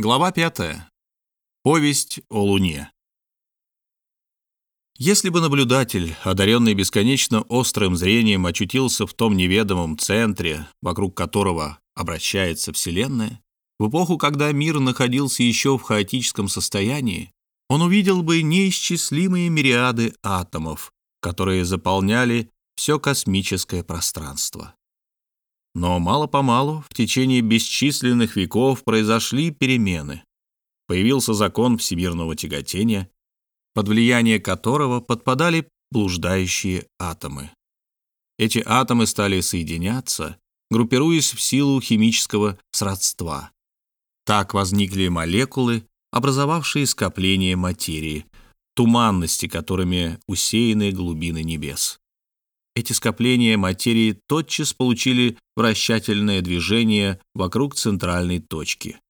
Глава 5. Повесть о Луне. Если бы наблюдатель, одаренный бесконечно острым зрением, очутился в том неведомом центре, вокруг которого обращается Вселенная, в эпоху, когда мир находился еще в хаотическом состоянии, он увидел бы неисчислимые мириады атомов, которые заполняли все космическое пространство. Но мало-помалу, в течение бесчисленных веков, произошли перемены. Появился закон всемирного тяготения, под влияние которого подпадали блуждающие атомы. Эти атомы стали соединяться, группируясь в силу химического сродства. Так возникли молекулы, образовавшие скопление материи, туманности, которыми усеяны глубины небес. Эти скопления материи тотчас получили вращательное движение вокруг центральной точки.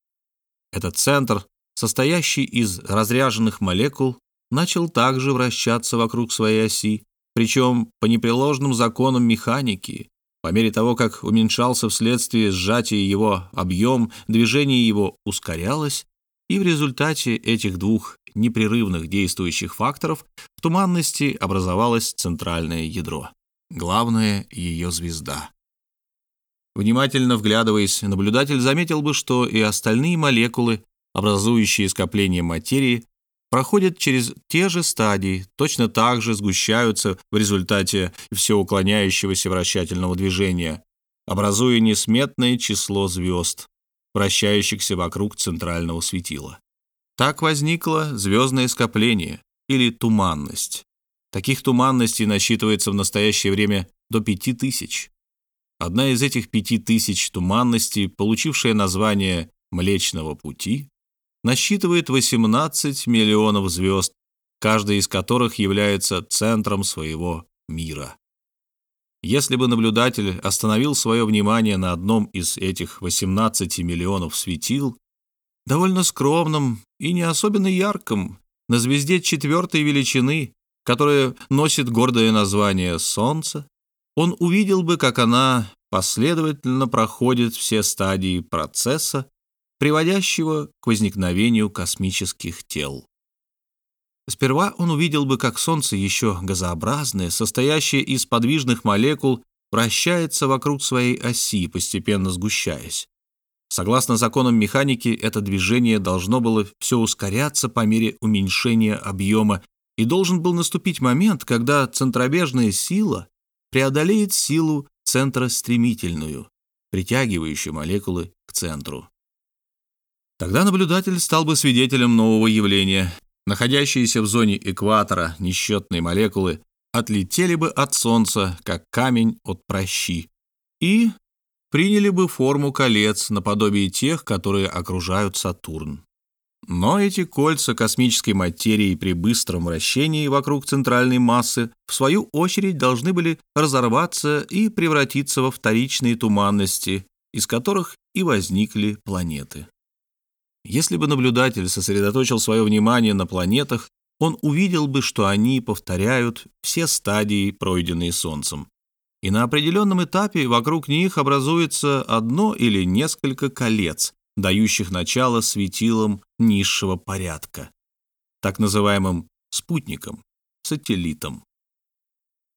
Этот центр, состоящий из разряженных молекул, начал также вращаться вокруг своей оси, причем по непреложным законам механики. По мере того, как уменьшался вследствие сжатия его объем, движение его ускорялось, и в результате этих двух непрерывных действующих факторов в туманности образовалось центральное ядро главная ее звезда. Внимательно вглядываясь, наблюдатель заметил бы, что и остальные молекулы, образующие скопление материи, проходят через те же стадии, точно так же сгущаются в результате всеуклоняющегося вращательного движения, образуя несметное число звезд, вращающихся вокруг центрального светила. Так возникло звездное скопление или туманность, Таких туманностей насчитывается в настоящее время до пяти тысяч. Одна из этих пяти тысяч туманностей, получившая название Млечного Пути, насчитывает 18 миллионов звезд, каждая из которых является центром своего мира. Если бы наблюдатель остановил свое внимание на одном из этих 18 миллионов светил, довольно скромном и не особенно ярком, на звезде четвертой величины, которая носит гордое название «Солнце», он увидел бы, как она последовательно проходит все стадии процесса, приводящего к возникновению космических тел. Сперва он увидел бы, как Солнце, еще газообразное, состоящее из подвижных молекул, вращается вокруг своей оси, постепенно сгущаясь. Согласно законам механики, это движение должно было все ускоряться по мере уменьшения объема и должен был наступить момент, когда центробежная сила преодолеет силу центростремительную, притягивающую молекулы к центру. Тогда наблюдатель стал бы свидетелем нового явления. Находящиеся в зоне экватора несчетные молекулы отлетели бы от Солнца, как камень от прощи, и приняли бы форму колец наподобие тех, которые окружают Сатурн. Но эти кольца космической материи при быстром вращении вокруг центральной массы в свою очередь должны были разорваться и превратиться во вторичные туманности, из которых и возникли планеты. Если бы наблюдатель сосредоточил свое внимание на планетах, он увидел бы, что они повторяют все стадии, пройденные Солнцем. И на определенном этапе вокруг них образуется одно или несколько колец, дающих начало светилам низшего порядка, так называемым спутникам, сателлитам.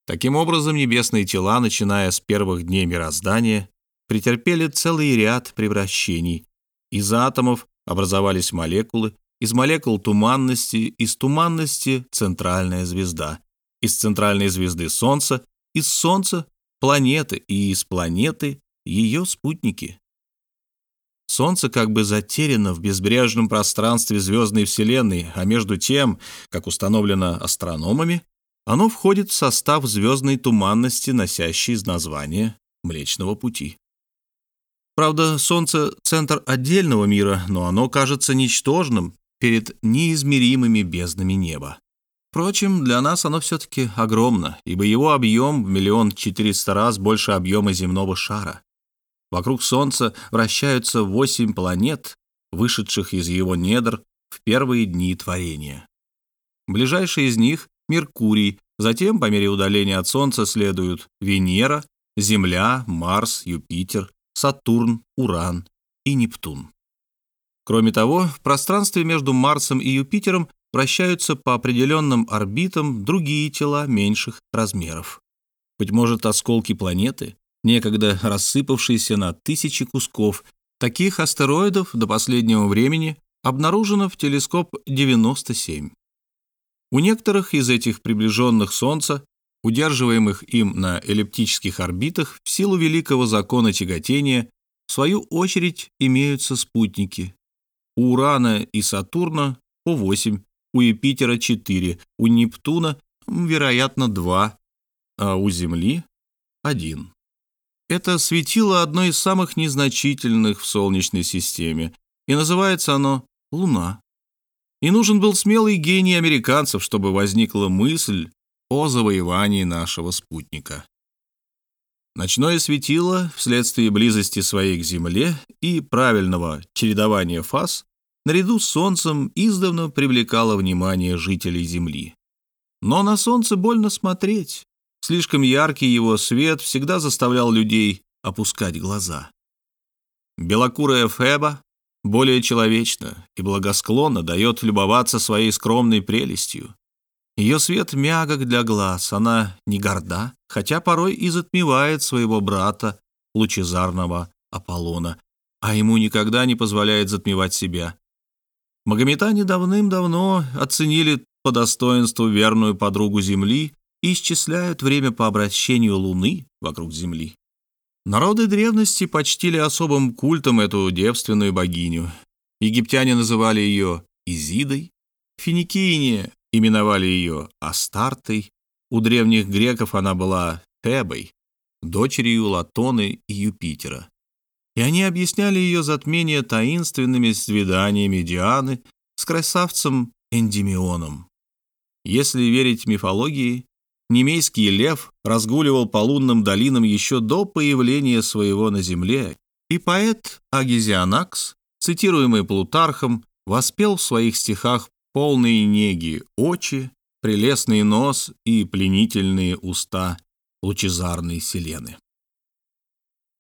Таким образом, небесные тела, начиная с первых дней мироздания, претерпели целый ряд превращений. Из атомов образовались молекулы, из молекул туманности, из туманности — центральная звезда, из центральной звезды — Солнце, из Солнца — планеты, и из планеты — ее спутники. Солнце как бы затеряно в безбрежном пространстве звездной Вселенной, а между тем, как установлено астрономами, оно входит в состав звездной туманности, носящей название Млечного Пути. Правда, Солнце — центр отдельного мира, но оно кажется ничтожным перед неизмеримыми безднами неба. Впрочем, для нас оно все-таки огромно, ибо его объем в миллион четыреста раз больше объема земного шара. Вокруг Солнца вращаются восемь планет, вышедших из его недр в первые дни творения. Ближайший из них — Меркурий, затем, по мере удаления от Солнца, следуют Венера, Земля, Марс, Юпитер, Сатурн, Уран и Нептун. Кроме того, в пространстве между Марсом и Юпитером вращаются по определенным орбитам другие тела меньших размеров. Быть может, осколки планеты, некогда рассыпавшиеся на тысячи кусков, таких астероидов до последнего времени обнаружено в телескоп 97. У некоторых из этих приближенных Солнца, удерживаемых им на эллиптических орбитах, в силу великого закона тяготения, в свою очередь имеются спутники. У Урана и Сатурна по 8, у Юпитера 4, у Нептуна, вероятно, 2, а у Земли — 1. Это светило одно из самых незначительных в Солнечной системе, и называется оно Луна. И нужен был смелый гений американцев, чтобы возникла мысль о завоевании нашего спутника. Ночное светило, вследствие близости своей к Земле и правильного чередования фаз, наряду с Солнцем издавна привлекало внимание жителей Земли. Но на Солнце больно смотреть. Слишком яркий его свет всегда заставлял людей опускать глаза. Белокурая Феба более человечно и благосклонно дает любоваться своей скромной прелестью. Ее свет мягок для глаз, она не горда, хотя порой и затмевает своего брата, лучезарного Аполлона, а ему никогда не позволяет затмевать себя. Магометане давным-давно оценили по достоинству верную подругу Земли и исчисляют время по обращению Луны вокруг Земли. Народы древности почтили особым культом эту девственную богиню. Египтяне называли ее Изидой, финикийне именовали ее Астартой, у древних греков она была Фебой, дочерью Латоны и Юпитера. И они объясняли ее затмение таинственными свиданиями Дианы с красавцем Эндимионом. Если верить мифологии, немейский лев разгуливал по лунным долинам еще до появления своего на земле, и поэт Агизианакс, цитируемый Плутархом, воспел в своих стихах полные неги очи, прелестный нос и пленительные уста лучезарной Селены.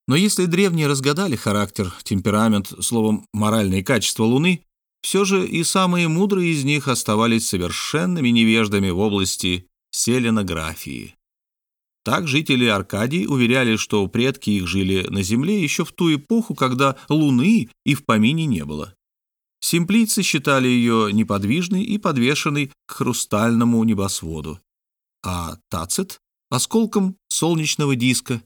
Но если древние разгадали характер, темперамент, словом, моральные качества Луны, все же и самые мудрые из них оставались совершенными невеждами в области селенографии. Так жители Аркадии уверяли, что предки их жили на Земле еще в ту эпоху, когда Луны и в помине не было. Симплийцы считали ее неподвижной и подвешенной к хрустальному небосводу, а Тацит — осколком солнечного диска.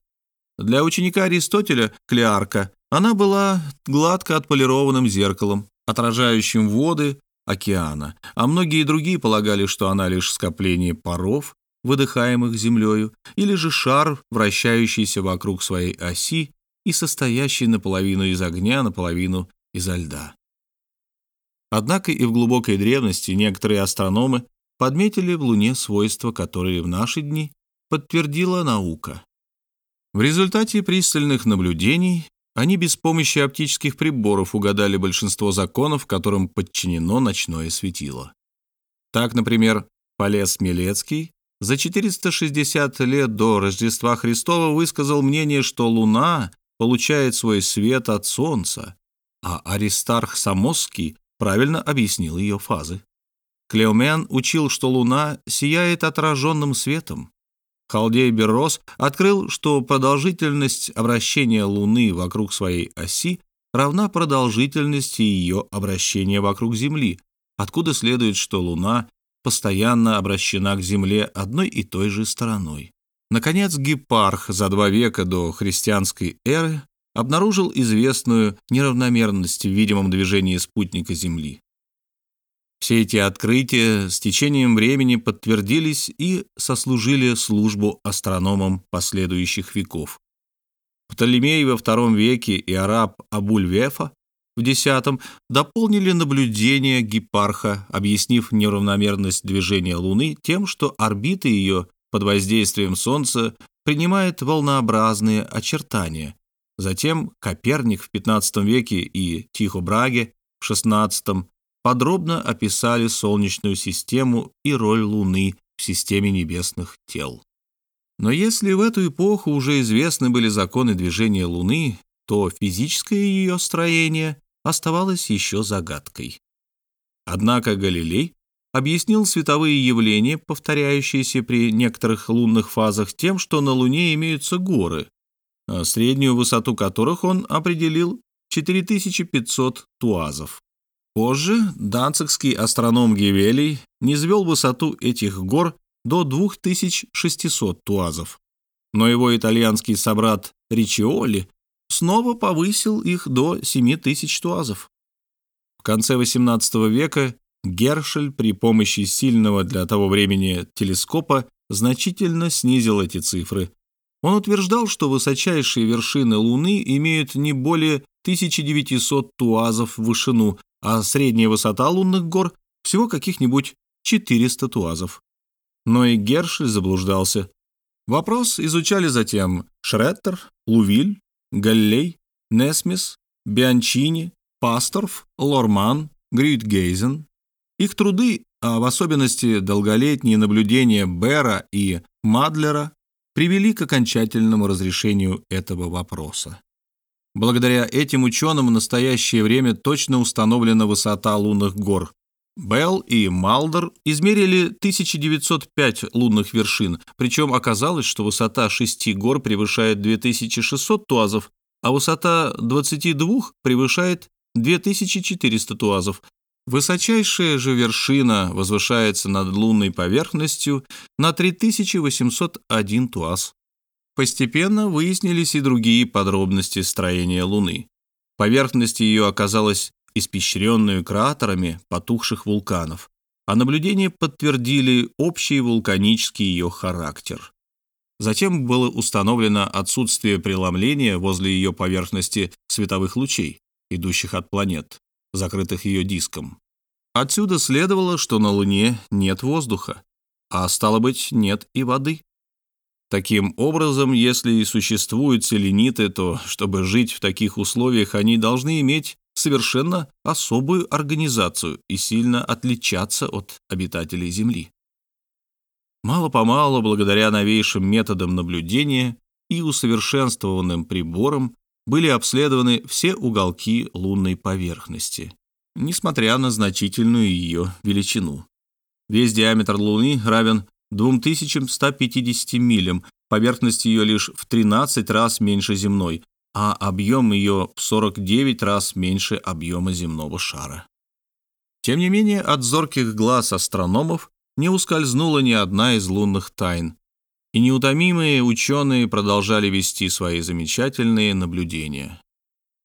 Для ученика Аристотеля, Клеарка, она была гладко отполированным зеркалом, отражающим воды океана, а многие другие полагали, что она лишь скопление паров, выдыхаемых землею, или же шар, вращающийся вокруг своей оси и состоящий наполовину из огня, наполовину изо льда. Однако и в глубокой древности некоторые астрономы подметили в Луне свойства, которые в наши дни подтвердила наука. В результате пристальных наблюдений они без помощи оптических приборов угадали большинство законов, которым подчинено ночное светило. Так, например, Полес Милецкий за 460 лет до Рождества Христова высказал мнение, что Луна получает свой свет от Солнца, а Аристарх Самосский правильно объяснил ее фазы. Клеомен учил, что Луна сияет отраженным светом, Халдей Беррос открыл, что продолжительность обращения Луны вокруг своей оси равна продолжительности ее обращения вокруг Земли, откуда следует, что Луна постоянно обращена к Земле одной и той же стороной. Наконец, Гиппарх за два века до христианской эры обнаружил известную неравномерность в видимом движении спутника Земли. Все эти открытия с течением времени подтвердились и сослужили службу астрономам последующих веков. Птолемей во II веке и араб Абуль-Вефа в X дополнили наблюдения Гиппарха, объяснив неравномерность движения Луны тем, что орбита ее под воздействием Солнца принимает волнообразные очертания. Затем Коперник в XV веке и Тихо Браге в XVI подробно описали Солнечную систему и роль Луны в системе небесных тел. Но если в эту эпоху уже известны были законы движения Луны, то физическое ее строение оставалось еще загадкой. Однако Галилей объяснил световые явления, повторяющиеся при некоторых лунных фазах, тем, что на Луне имеются горы, а среднюю высоту которых он определил 4500 туазов. Позже данцигский астроном Гевелий низвел высоту этих гор до 2600 туазов, но его итальянский собрат Ричиоли снова повысил их до 7000 туазов. В конце XVIII века Гершель при помощи сильного для того времени телескопа значительно снизил эти цифры. Он утверждал, что высочайшие вершины Луны имеют не более 1900 туазов в вышину, а средняя высота лунных гор всего каких-нибудь 400 туазов. Но и Гершель заблуждался. Вопрос изучали затем Шреттер, Лувиль, Галлей, Несмис, Бианчини, Пасторф, Лорман, Грюйтгейзен. Их труды, а в особенности долголетние наблюдения Бера и Мадлера, привели к окончательному разрешению этого вопроса. Благодаря этим ученым в настоящее время точно установлена высота лунных гор. Белл и Малдер измерили 1905 лунных вершин, причем оказалось, что высота шести гор превышает 2600 туазов, а высота 22 превышает 2400 туазов. Высочайшая же вершина возвышается над лунной поверхностью на 3801 туаз. Постепенно выяснились и другие подробности строения Луны. Поверхность ее оказалась испещренную кратерами потухших вулканов, а наблюдения подтвердили общий вулканический ее характер. Затем было установлено отсутствие преломления возле ее поверхности световых лучей, идущих от планет, закрытых ее диском. Отсюда следовало, что на Луне нет воздуха, а стало быть, нет и воды. Таким образом, если и существуют селениты, то, чтобы жить в таких условиях, они должны иметь совершенно особую организацию и сильно отличаться от обитателей Земли. Мало-помалу, благодаря новейшим методам наблюдения и усовершенствованным приборам, были обследованы все уголки лунной поверхности, несмотря на значительную ее величину. Весь диаметр Луны равен 2150 милям, поверхность ее лишь в 13 раз меньше земной, а объем ее в 49 раз меньше объема земного шара. Тем не менее, от зорких глаз астрономов не ускользнула ни одна из лунных тайн, и неутомимые ученые продолжали вести свои замечательные наблюдения.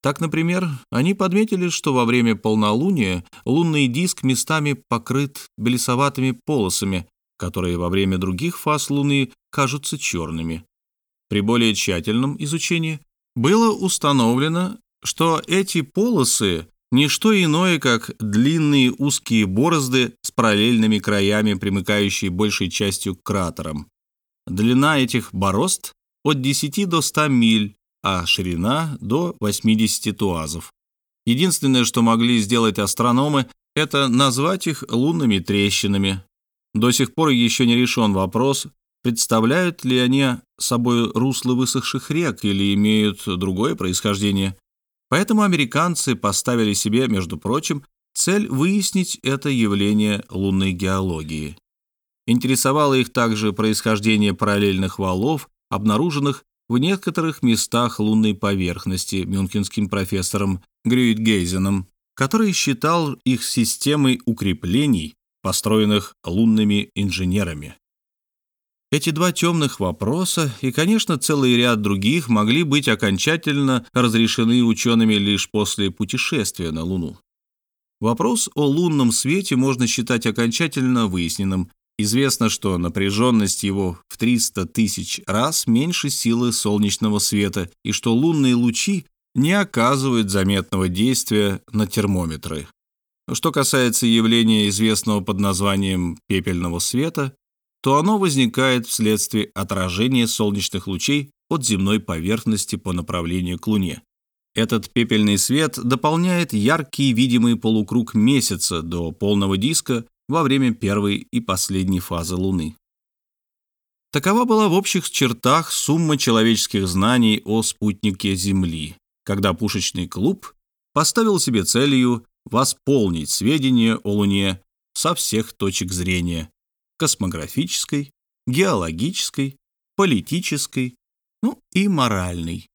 Так, например, они подметили, что во время полнолуния лунный диск местами покрыт белесоватыми полосами, которые во время других фаз Луны кажутся черными. При более тщательном изучении было установлено, что эти полосы – не что иное, как длинные узкие борозды с параллельными краями, примыкающие большей частью к кратерам. Длина этих борозд от 10 до 100 миль, а ширина до 80 туазов. Единственное, что могли сделать астрономы, это назвать их лунными трещинами. До сих пор еще не решен вопрос, представляют ли они собой русло высохших рек или имеют другое происхождение. Поэтому американцы поставили себе, между прочим, цель выяснить это явление лунной геологии. Интересовало их также происхождение параллельных валов, обнаруженных в некоторых местах лунной поверхности мюнхенским профессором Грюитгейзеном, который считал их системой укреплений, построенных лунными инженерами. Эти два темных вопроса и, конечно, целый ряд других могли быть окончательно разрешены учеными лишь после путешествия на Луну. Вопрос о лунном свете можно считать окончательно выясненным. Известно, что напряженность его в 300 тысяч раз меньше силы солнечного света и что лунные лучи не оказывают заметного действия на термометры. Что касается явления, известного под названием пепельного света, то оно возникает вследствие отражения солнечных лучей от земной поверхности по направлению к Луне. Этот пепельный свет дополняет яркий видимый полукруг месяца до полного диска во время первой и последней фазы Луны. Такова была в общих чертах сумма человеческих знаний о спутнике Земли, когда пушечный клуб поставил себе целью восполнить сведения о Луне со всех точек зрения – космографической, геологической, политической, ну и моральной.